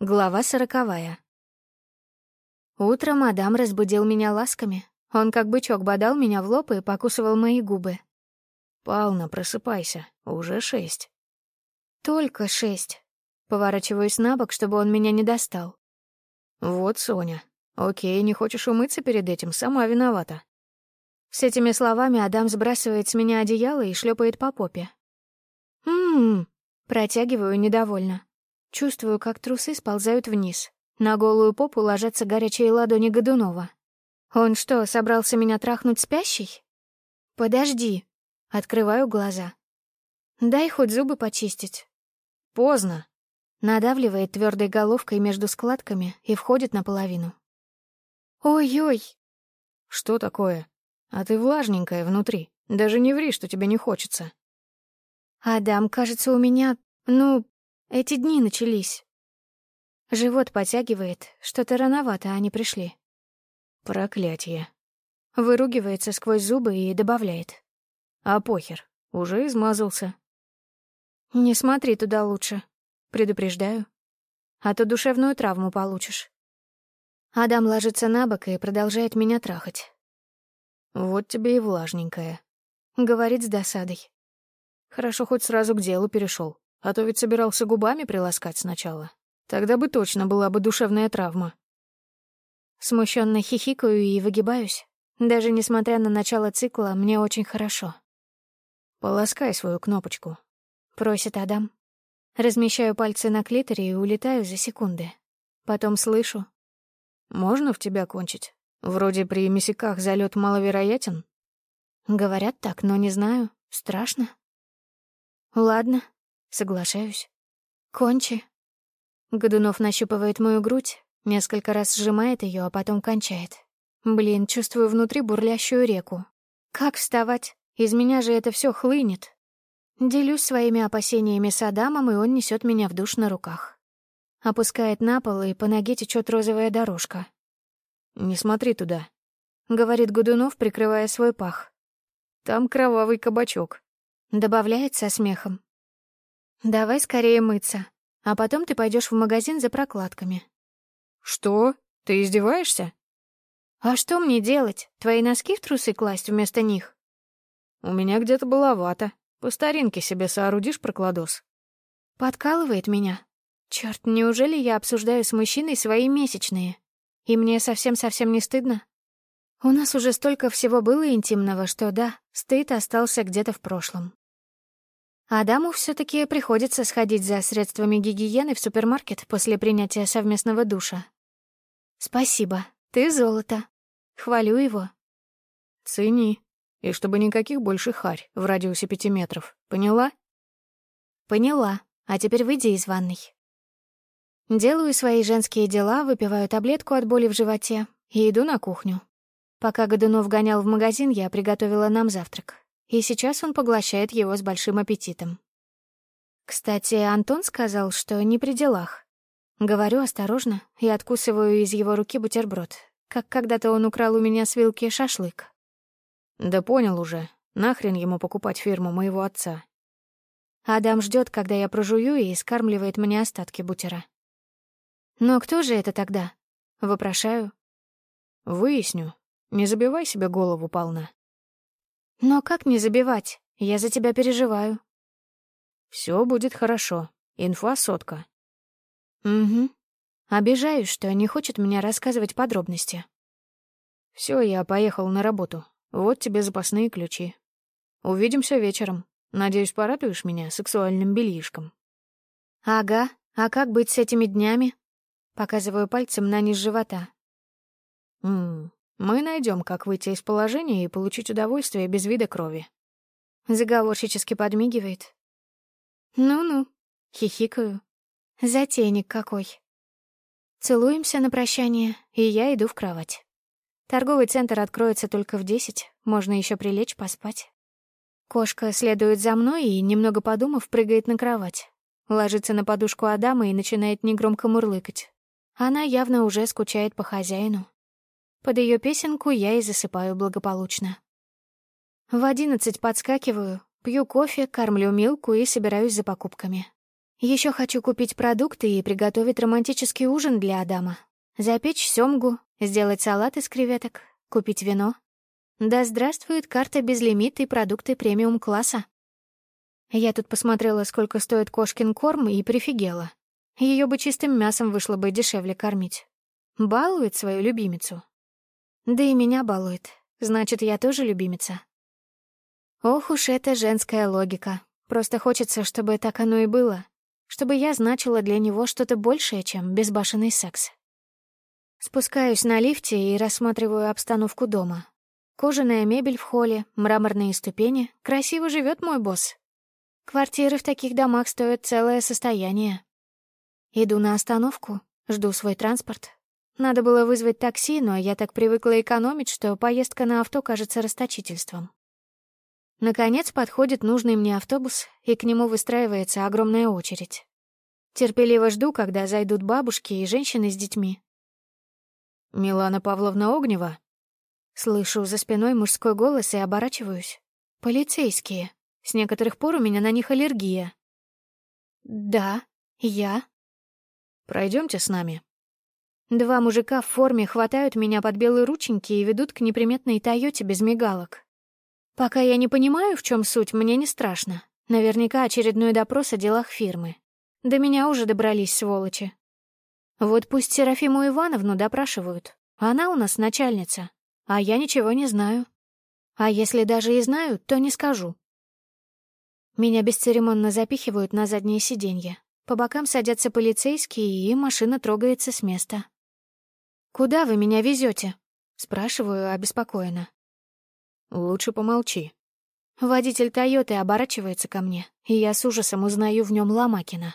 Глава сороковая. Утром Адам разбудил меня ласками. Он как бычок бодал меня в лоб и покусывал мои губы. «Пална, просыпайся, уже шесть». «Только шесть». Поворачиваюсь на бок, чтобы он меня не достал. «Вот, Соня. Окей, не хочешь умыться перед этим, сама виновата». С этими словами Адам сбрасывает с меня одеяло и шлепает по попе. «М-м-м», протягиваю недовольно. Чувствую, как трусы сползают вниз. На голую попу ложатся горячие ладони Годунова. Он что, собрался меня трахнуть спящий? Подожди. Открываю глаза. Дай хоть зубы почистить. Поздно. Надавливает твердой головкой между складками и входит наполовину. Ой-ой. Что такое? А ты влажненькая внутри. Даже не ври, что тебе не хочется. Адам, кажется, у меня, ну, эти дни начались. Живот подтягивает, что-то рановато они пришли. Проклятие. Выругивается сквозь зубы и добавляет. А похер, уже измазался. Не смотри туда лучше, предупреждаю. А то душевную травму получишь. Адам ложится на бок и продолжает меня трахать. «Вот тебе и влажненькая», — говорит с досадой. «Хорошо, хоть сразу к делу перешел. А то ведь собирался губами приласкать сначала. Тогда бы точно была бы душевная травма. Смущенно хихикаю и выгибаюсь. Даже несмотря на начало цикла, мне очень хорошо. «Полоскай свою кнопочку», — просит Адам. Размещаю пальцы на клиторе и улетаю за секунды. Потом слышу. «Можно в тебя кончить? Вроде при месяках залет маловероятен». Говорят так, но не знаю. Страшно. Ладно, Соглашаюсь. Кончи. Годунов нащупывает мою грудь, несколько раз сжимает ее, а потом кончает. Блин, чувствую внутри бурлящую реку. Как вставать? Из меня же это все хлынет. Делюсь своими опасениями с Адамом, и он несет меня в душ на руках. Опускает на пол, и по ноге течет розовая дорожка. «Не смотри туда», — говорит Годунов, прикрывая свой пах. «Там кровавый кабачок», — добавляет со смехом. Давай скорее мыться, а потом ты пойдешь в магазин за прокладками. Что? Ты издеваешься? А что мне делать? Твои носки в трусы класть вместо них? У меня где-то была вата. По старинке себе соорудишь прокладос. Подкалывает меня. Черт, неужели я обсуждаю с мужчиной свои месячные? И мне совсем-совсем не стыдно? У нас уже столько всего было интимного, что да, стыд остался где-то в прошлом. Адаму все таки приходится сходить за средствами гигиены в супермаркет после принятия совместного душа. «Спасибо, ты золото. Хвалю его». «Цени. И чтобы никаких больше харь в радиусе пяти метров. Поняла?» «Поняла. А теперь выйди из ванной». Делаю свои женские дела, выпиваю таблетку от боли в животе и иду на кухню. Пока Годунов гонял в магазин, я приготовила нам завтрак и сейчас он поглощает его с большим аппетитом. Кстати, Антон сказал, что не при делах. Говорю осторожно и откусываю из его руки бутерброд, как когда-то он украл у меня с вилки шашлык. Да понял уже. Нахрен ему покупать фирму моего отца. Адам ждет, когда я прожую, и скармливает мне остатки бутера. «Но кто же это тогда?» — вопрошаю. «Выясню. Не забивай себе голову полна. Но как не забивать? Я за тебя переживаю. Все будет хорошо. Инфа сотка. Угу. Обижаюсь, что не хочет меня рассказывать подробности. Все, я поехал на работу. Вот тебе запасные ключи. Увидимся вечером. Надеюсь, порадуешь меня сексуальным бельишком. Ага. А как быть с этими днями? Показываю пальцем на низ живота. Ммм, мы найдем, как выйти из положения и получить удовольствие без вида крови. Заговорщически подмигивает. Ну-ну, хихикаю. Затейник какой. Целуемся на прощание, и я иду в кровать. Торговый центр откроется только в десять, можно еще прилечь поспать. Кошка следует за мной и, немного подумав, прыгает на кровать. Ложится на подушку Адама и начинает негромко мурлыкать. Она явно уже скучает по хозяину. Под ее песенку я и засыпаю благополучно. В одиннадцать подскакиваю, пью кофе, кормлю Милку и собираюсь за покупками. Еще хочу купить продукты и приготовить романтический ужин для Адама. Запечь семгу, сделать салат из креветок, купить вино. Да здравствует карта безлимит и продукты премиум-класса. Я тут посмотрела, сколько стоит кошкин корм, и прифигела. Ее бы чистым мясом вышло бы дешевле кормить. Балует свою любимицу. Да и меня балует. Значит, я тоже любимица. Ох уж это женская логика. Просто хочется, чтобы так оно и было. Чтобы я значила для него что-то большее, чем безбашенный секс. Спускаюсь на лифте и рассматриваю обстановку дома. Кожаная мебель в холле, мраморные ступени. Красиво живет мой босс. Квартиры в таких домах стоят целое состояние. Иду на остановку, жду свой транспорт. Надо было вызвать такси, но я так привыкла экономить, что поездка на авто кажется расточительством. Наконец подходит нужный мне автобус, и к нему выстраивается огромная очередь. Терпеливо жду, когда зайдут бабушки и женщины с детьми. «Милана Павловна Огнева?» Слышу за спиной мужской голос и оборачиваюсь. «Полицейские. С некоторых пор у меня на них аллергия». «Да, я». Пройдемте с нами». Два мужика в форме хватают меня под белые рученьки и ведут к неприметной Тойоте без мигалок. Пока я не понимаю, в чем суть, мне не страшно. Наверняка очередной допрос о делах фирмы. До меня уже добрались сволочи. Вот пусть Серафиму Ивановну допрашивают. Она у нас начальница, а я ничего не знаю. А если даже и знаю, то не скажу. Меня бесцеремонно запихивают на заднее сиденье. По бокам садятся полицейские, и машина трогается с места. «Куда вы меня везете? спрашиваю обеспокоенно. «Лучше помолчи». Водитель «Тойоты» оборачивается ко мне, и я с ужасом узнаю в нем Ломакина.